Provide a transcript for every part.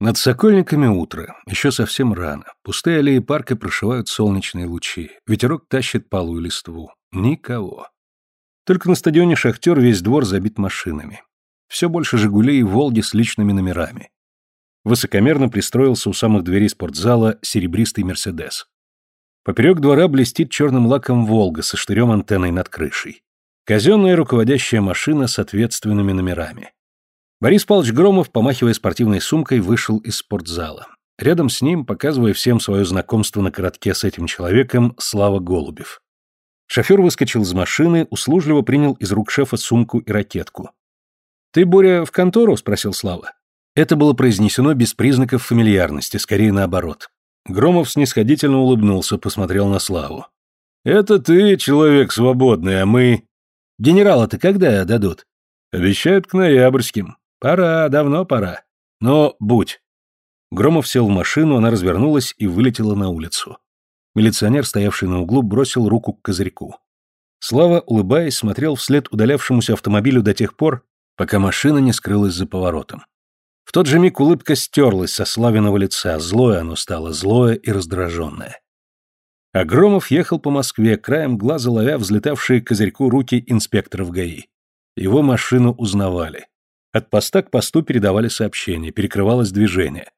Над Сокольниками утро, еще совсем рано. Пустые аллеи парка прошивают солнечные лучи. Ветерок тащит палую листву. Никого. Только на стадионе «Шахтер» весь двор забит машинами. Все больше «Жигулей» и «Волги» с личными номерами. Высокомерно пристроился у самых дверей спортзала серебристый «Мерседес». Поперек двора блестит черным лаком «Волга» со штырем антенной над крышей. Казенная руководящая машина с ответственными номерами. Борис Павлович Громов, помахивая спортивной сумкой, вышел из спортзала. Рядом с ним, показывая всем свое знакомство на коротке с этим человеком, Слава Голубев. Шофер выскочил из машины, услужливо принял из рук шефа сумку и ракетку. «Ты, Боря, в контору?» – спросил Слава. Это было произнесено без признаков фамильярности, скорее наоборот. Громов снисходительно улыбнулся, посмотрел на Славу. «Это ты, человек свободный, а мы...» «Генерала-то когда дадут?» «Обещают к ноябрьским. Пора, давно пора. Но будь. Громов сел в машину, она развернулась и вылетела на улицу. Милиционер, стоявший на углу, бросил руку к козырьку. Слава, улыбаясь, смотрел вслед удалявшемуся автомобилю до тех пор, пока машина не скрылась за поворотом. В тот же миг улыбка стерлась со Славиного лица, злое оно стало, злое и раздраженное. А Громов ехал по Москве, краем глаза ловя взлетавшие к козырьку руки инспекторов ГАИ. Его машину узнавали. От поста к посту передавали сообщения, перекрывалось движение.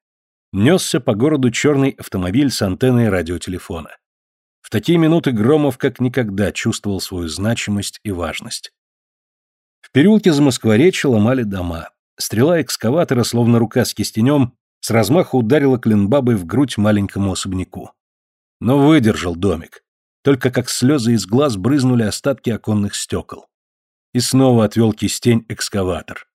Несся по городу черный автомобиль с антенной радиотелефона. В такие минуты Громов как никогда чувствовал свою значимость и важность. В переулке за Москворечье ломали дома. Стрела экскаватора, словно рука с кистенем, с размаху ударила клинбабой в грудь маленькому особняку. Но выдержал домик. Только как слезы из глаз брызнули остатки оконных стекол. И снова отвел кистень экскаватор.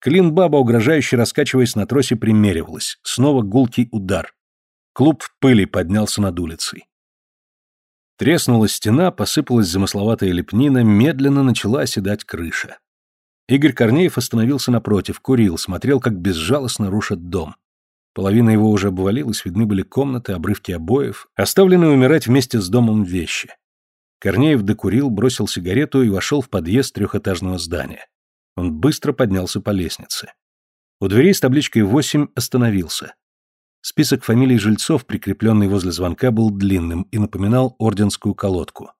Клин-баба, угрожающе раскачиваясь на тросе, примеривалась. Снова гулкий удар. Клуб в пыли поднялся над улицей. Треснула стена, посыпалась замысловатая лепнина, медленно начала оседать крыша. Игорь Корнеев остановился напротив, курил, смотрел, как безжалостно рушат дом. Половина его уже обвалилась, видны были комнаты, обрывки обоев, оставленные умирать вместе с домом вещи. Корнеев докурил, бросил сигарету и вошел в подъезд трехэтажного здания. Он быстро поднялся по лестнице. У дверей с табличкой 8 остановился. Список фамилий жильцов, прикрепленный возле звонка, был длинным и напоминал орденскую колодку.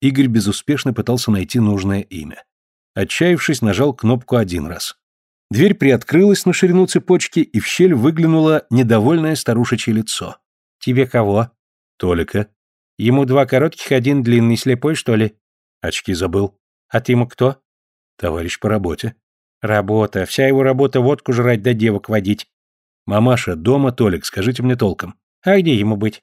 Игорь безуспешно пытался найти нужное имя. Отчаявшись, нажал кнопку один раз. Дверь приоткрылась на ширину цепочки, и в щель выглянуло недовольное старушечье лицо. «Тебе кого?» «Толика». «Ему два коротких, один длинный, слепой, что ли?» «Очки забыл». «А ты ему кто?» Товарищ по работе. Работа. Вся его работа водку жрать да девок водить. Мамаша, дома Толик, скажите мне толком. А где ему быть?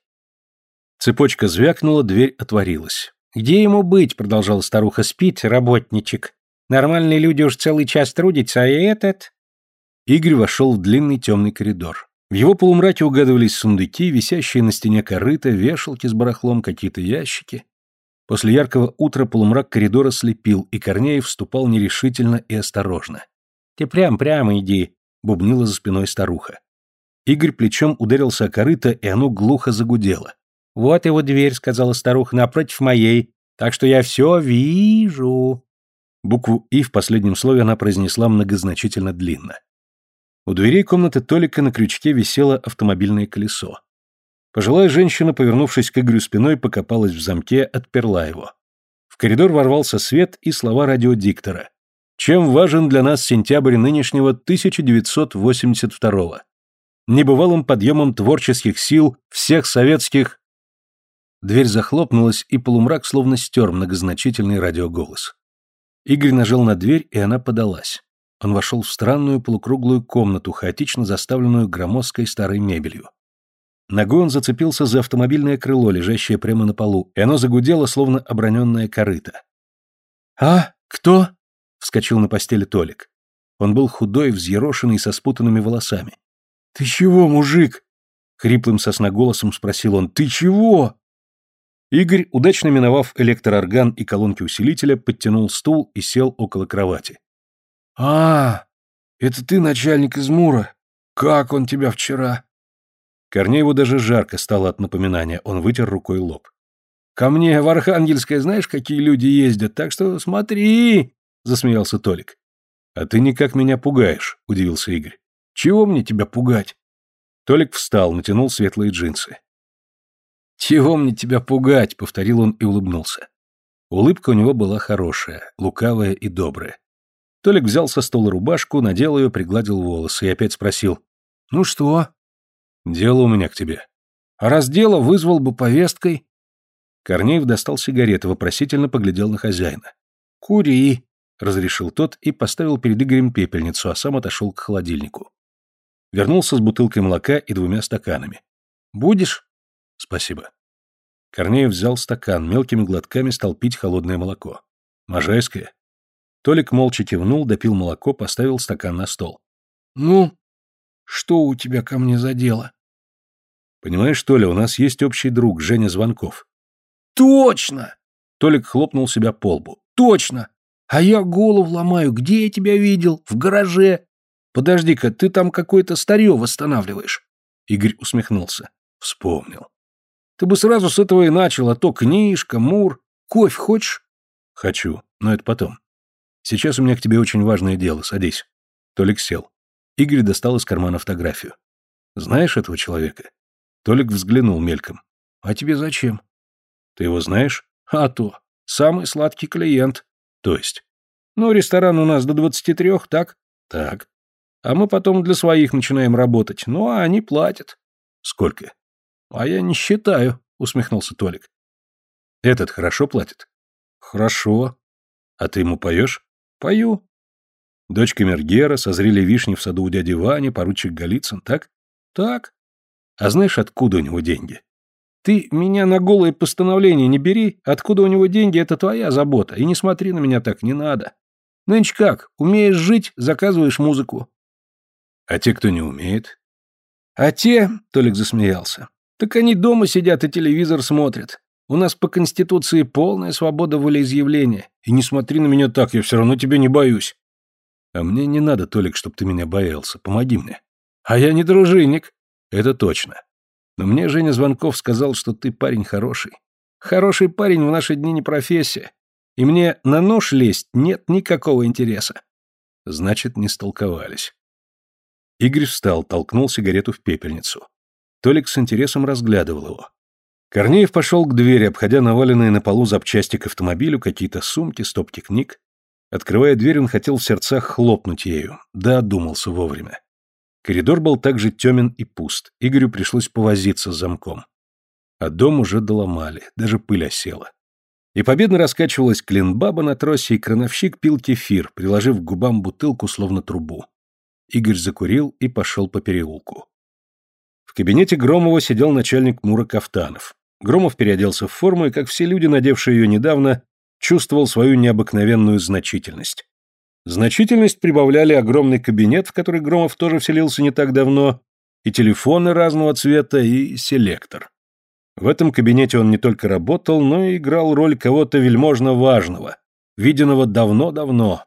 Цепочка звякнула, дверь отворилась. Где ему быть, продолжала старуха, спит, работничек. Нормальные люди уж целый час трудятся, а этот... Игорь вошел в длинный темный коридор. В его полумраке угадывались сундуки, висящие на стене корыта, вешалки с барахлом, какие-то ящики. После яркого утра полумрак коридора слепил, и Корнеев вступал нерешительно и осторожно. «Ты прям-прямо иди», — бубнила за спиной старуха. Игорь плечом ударился о корыто, и оно глухо загудело. «Вот его дверь», — сказала старуха, — «напротив моей, так что я все вижу». Букву «и» в последнем слове она произнесла многозначительно длинно. У дверей комнаты Толика на крючке висело автомобильное колесо. Пожилая женщина, повернувшись к Игорю спиной, покопалась в замке, отперла его. В коридор ворвался свет и слова радиодиктора. Чем важен для нас сентябрь нынешнего 1982-го? Небывалым подъемом творческих сил всех советских... Дверь захлопнулась, и полумрак словно стер многозначительный радиоголос. Игорь нажал на дверь, и она подалась. Он вошел в странную полукруглую комнату, хаотично заставленную громоздкой старой мебелью. Ногой он зацепился за автомобильное крыло, лежащее прямо на полу, и оно загудело, словно оброненное корыто. «А? Кто?» — вскочил на постели Толик. Он был худой, взъерошенный, со спутанными волосами. «Ты чего, мужик?» — хриплым сосноголосом спросил он. «Ты чего?» Игорь, удачно миновав электроорган и колонки усилителя, подтянул стул и сел около кровати. «А, это ты начальник из Мура? Как он тебя вчера?» Корнееву даже жарко стало от напоминания, он вытер рукой лоб. «Ко мне в Архангельское знаешь, какие люди ездят, так что смотри!» — засмеялся Толик. «А ты никак меня пугаешь», — удивился Игорь. «Чего мне тебя пугать? Толик встал, натянул светлые джинсы. «Чего мне тебя пугать?» — повторил он и улыбнулся. Улыбка у него была хорошая, лукавая и добрая. Толик взял со стола рубашку, надел ее, пригладил волосы и опять спросил. «Ну что?» «Дело у меня к тебе». «А раз дело, вызвал бы повесткой». Корнеев достал сигареты, вопросительно поглядел на хозяина. «Кури», — разрешил тот и поставил перед Игорем пепельницу, а сам отошел к холодильнику. Вернулся с бутылкой молока и двумя стаканами. «Будешь?» «Спасибо». Корнеев взял стакан, мелкими глотками стал пить холодное молоко. «Можайское?» Толик молча кивнул, допил молоко, поставил стакан на стол. «Ну, что у тебя ко мне за дело?» «Понимаешь, Толя, у нас есть общий друг, Женя Звонков». «Точно!» Толик хлопнул себя по лбу. «Точно! А я голову ломаю, где я тебя видел? В гараже. Подожди-ка, ты там какое-то старье восстанавливаешь. Игорь усмехнулся. Вспомнил. Ты бы сразу с этого и начал, а то книжка, мур. Кофе хочешь? Хочу, но это потом. Сейчас у меня к тебе очень важное дело, садись. Толик сел. Игорь достал из кармана фотографию. Знаешь этого человека? Толик взглянул мельком. А тебе зачем? Ты его знаешь? А то. Самый сладкий клиент. То есть? Ну, ресторан у нас до двадцати трех, так? Так. А мы потом для своих начинаем работать. Ну, а они платят. Сколько? А я не считаю, усмехнулся Толик. Этот хорошо платит? Хорошо. А ты ему поешь? Пою. Дочка Мергера, созрели вишни в саду у дяди Вани, поручик Голицын, так? Так. А знаешь, откуда у него деньги? Ты меня на голые постановления не бери, откуда у него деньги, это твоя забота, и не смотри на меня так, не надо. Нынче как, умеешь жить, заказываешь музыку. А те, кто не умеет? А те, Толик засмеялся, так они дома сидят и телевизор смотрят. У нас по Конституции полная свобода волеизъявления. И не смотри на меня так, я все равно тебя не боюсь. А мне не надо, Толик, чтобы ты меня боялся. Помоги мне. А я не дружинник. Это точно. Но мне Женя Звонков сказал, что ты парень хороший. Хороший парень в наши дни не профессия. И мне на нож лезть нет никакого интереса. Значит, не столковались. Игорь встал, толкнул сигарету в пепельницу. Толик с интересом разглядывал его. Корнеев пошел к двери, обходя наваленные на полу запчасти к автомобилю, какие-то сумки, стопки книг. Открывая дверь, он хотел в сердцах хлопнуть ею. Да, думался вовремя. Коридор был также темен и пуст. Игорю пришлось повозиться с замком. А дом уже доломали, даже пыль осела. И победно раскачивалась клинбаба на тросе, и крановщик пил кефир, приложив к губам бутылку, словно трубу. Игорь закурил и пошел по переулку. В кабинете Громова сидел начальник Мура Кафтанов. Громов переоделся в форму и, как все люди, надевшие ее недавно, чувствовал свою необыкновенную значительность. Значительность прибавляли огромный кабинет, в который Громов тоже вселился не так давно, и телефоны разного цвета, и селектор. В этом кабинете он не только работал, но и играл роль кого-то вельможно важного, виденного давно-давно.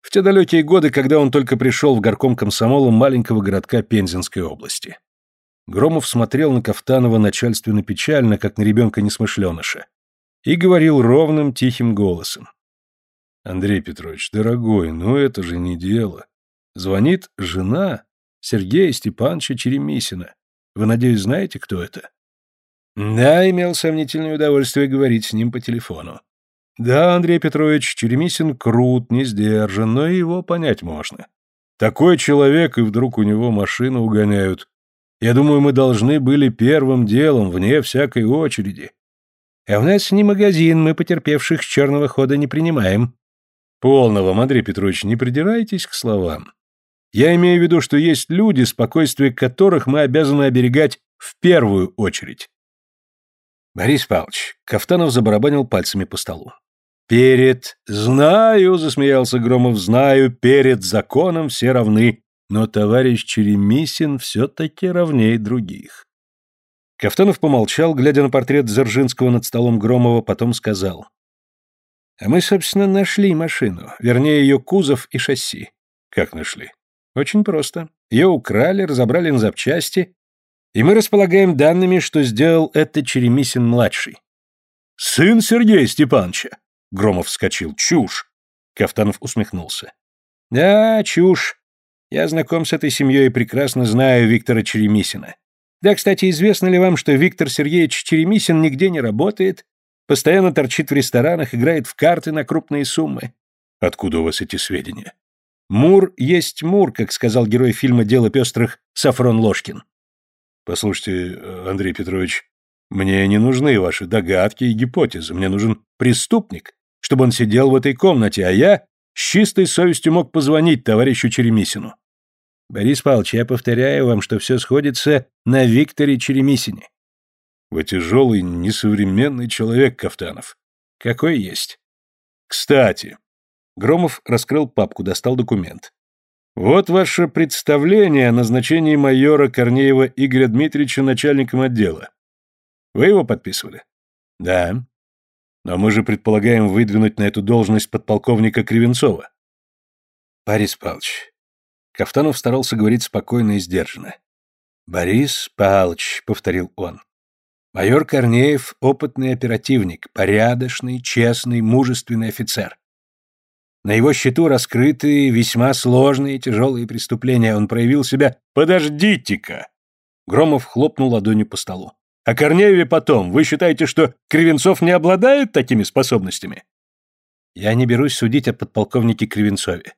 В те далекие годы, когда он только пришел в горком комсомола маленького городка Пензенской области. Громов смотрел на Кафтанова начальственно печально, как на ребенка-несмышленыша, и говорил ровным тихим голосом. Андрей Петрович, дорогой, ну это же не дело. Звонит жена Сергея Степановича Черемисина. Вы, надеюсь, знаете, кто это? Да, имел сомнительное удовольствие говорить с ним по телефону. Да, Андрей Петрович, Черемисин крут, не сдержан, но его понять можно. Такой человек, и вдруг у него машину угоняют. Я думаю, мы должны были первым делом, вне всякой очереди. А у нас не магазин, мы потерпевших с черного хода не принимаем. Полно вам, Андрей Петрович, не придирайтесь к словам. Я имею в виду, что есть люди, спокойствие которых мы обязаны оберегать в первую очередь. Борис Павлович, Кафтанов забарабанил пальцами по столу. Перед... Знаю, засмеялся Громов, знаю, перед законом все равны, но товарищ Черемисин все-таки равнее других. Кафтанов помолчал, глядя на портрет Дзержинского над столом Громова, потом сказал. А мы, собственно, нашли машину, вернее, ее кузов и шасси. Как нашли? Очень просто. Ее украли, разобрали на запчасти, и мы располагаем данными, что сделал это Черемисин-младший. «Сын Сергея Степановича!» Громов вскочил. «Чушь!» Кафтанов усмехнулся. «Да, чушь. Я знаком с этой семьей и прекрасно знаю Виктора Черемисина. Да, кстати, известно ли вам, что Виктор Сергеевич Черемисин нигде не работает, постоянно торчит в ресторанах, играет в карты на крупные суммы? Откуда у вас эти сведения? Мур есть Мур, как сказал герой фильма «Дело пестрых» Сафрон Ложкин. Послушайте, Андрей Петрович, мне не нужны ваши догадки и гипотезы, мне нужен преступник, чтобы он сидел в этой комнате, а я с чистой совестью мог позвонить товарищу Черемисину. Борис Павлович, я повторяю вам, что все сходится на Викторе Черемисине. Вы тяжелый, несовременный человек, Кафтанов. Какой есть. Кстати, Громов раскрыл папку, достал документ. Вот ваше представление о назначении майора Корнеева Игоря Дмитриевича начальником отдела. Вы его подписывали? Да. Но мы же предполагаем выдвинуть на эту должность подполковника Кривенцова. Борис Павлович. Кафтанов старался говорить спокойно и сдержанно. Борис Павлович, повторил он. Майор Корнеев — опытный оперативник, порядочный, честный, мужественный офицер. На его счету раскрыты весьма сложные и тяжелые преступления. Он проявил себя... Подождите-ка! Громов хлопнул ладонью по столу. А Корнееве потом. Вы считаете, что Кривенцов не обладает такими способностями? Я не берусь судить о подполковнике Кривенцове.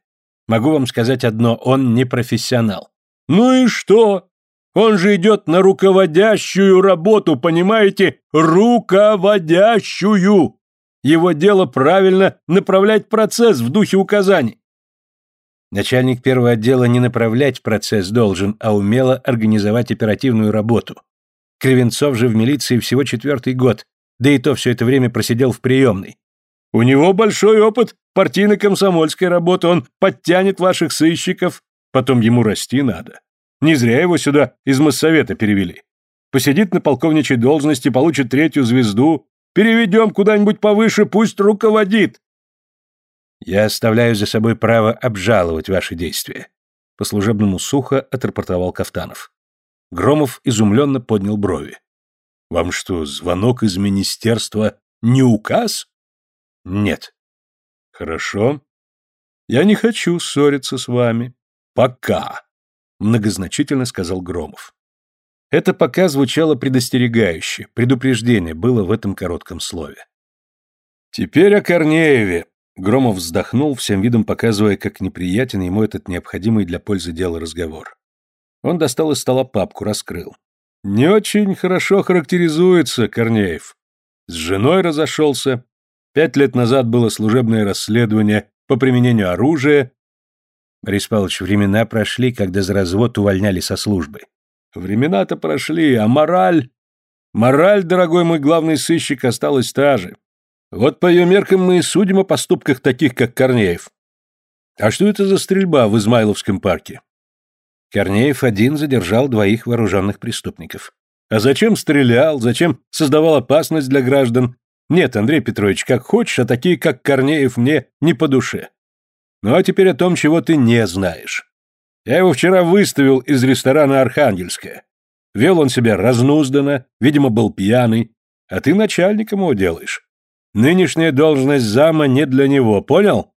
Могу вам сказать одно, он не профессионал. Ну и что? Он же идет на руководящую работу, понимаете? Руководящую! Его дело правильно направлять процесс в духе указаний. Начальник первого отдела не направлять процесс должен, а умело организовать оперативную работу. Кривенцов же в милиции всего четвертый год, да и то все это время просидел в приемной. У него большой опыт партийно-комсомольской работы, он подтянет ваших сыщиков, потом ему расти надо. Не зря его сюда из Моссовета перевели. Посидит на полковничьей должности, получит третью звезду, Переведем куда-нибудь повыше, пусть руководит. Я оставляю за собой право обжаловать ваши действия. По служебному сухо отрапортовал Кафтанов. Громов изумленно поднял брови. Вам что, звонок из министерства не указ? Нет. Хорошо. Я не хочу ссориться с вами. Пока, многозначительно сказал Громов. Это пока звучало предостерегающе, предупреждение было в этом коротком слове. «Теперь о Корнееве», — Громов вздохнул, всем видом показывая, как неприятен ему этот необходимый для пользы дела разговор. Он достал из стола папку, раскрыл. «Не очень хорошо характеризуется Корнеев. С женой разошелся. Пять лет назад было служебное расследование по применению оружия. Борис Павлович, времена прошли, когда за развод увольняли со службы. Времена-то прошли, а мораль... Мораль, дорогой мой главный сыщик, осталась та же. Вот по ее меркам мы и судим о поступках таких, как Корнеев. А что это за стрельба в Измайловском парке? Корнеев один задержал двоих вооруженных преступников. А зачем стрелял, зачем создавал опасность для граждан? Нет, Андрей Петрович, как хочешь, а такие, как Корнеев, мне не по душе. Ну а теперь о том, чего ты не знаешь. Я его вчера выставил из ресторана «Архангельская». Вел он себя разнузданно, видимо, был пьяный, а ты начальником его делаешь. Нынешняя должность зама не для него, понял?